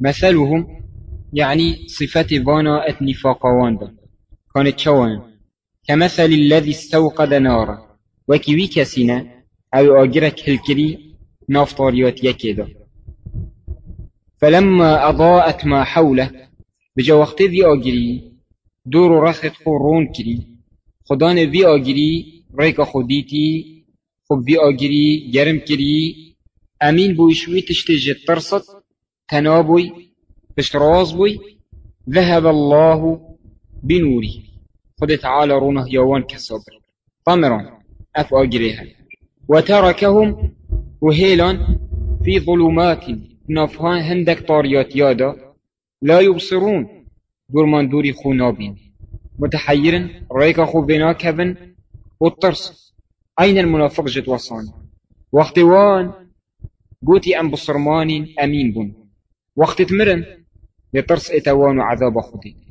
مثلهم يعني صفات فانا اتنفاق واندا. كانت شوان. كمثل الذي استوقد نارا. وكي كسينا أو آجرك هلكري نافطاريات يكيدا فلما أضاءت ما حوله بجا وقت ذي آجري دور رخت خورون كري. خدان ذي آجري ريك خوديتي خب ذي آجري جرم كري. أمين بوشوي تشتجي ترصت تنابوي بشراز بوي ذهب الله بنوري خد تعالى رونه يوان كصبر. طمرا أف أجريها. وتركهم وهيلا في ظلمات نفهان هندك طاريات يادا. لا يبصرون من دوري خونابين متحيرا ريك خو بنا كبن والطرس أين المنافق جت وصان؟ وقت وان قوتي أم بصرمان أمين بن وقت تمرن. يطرس إتوان عذاب خدي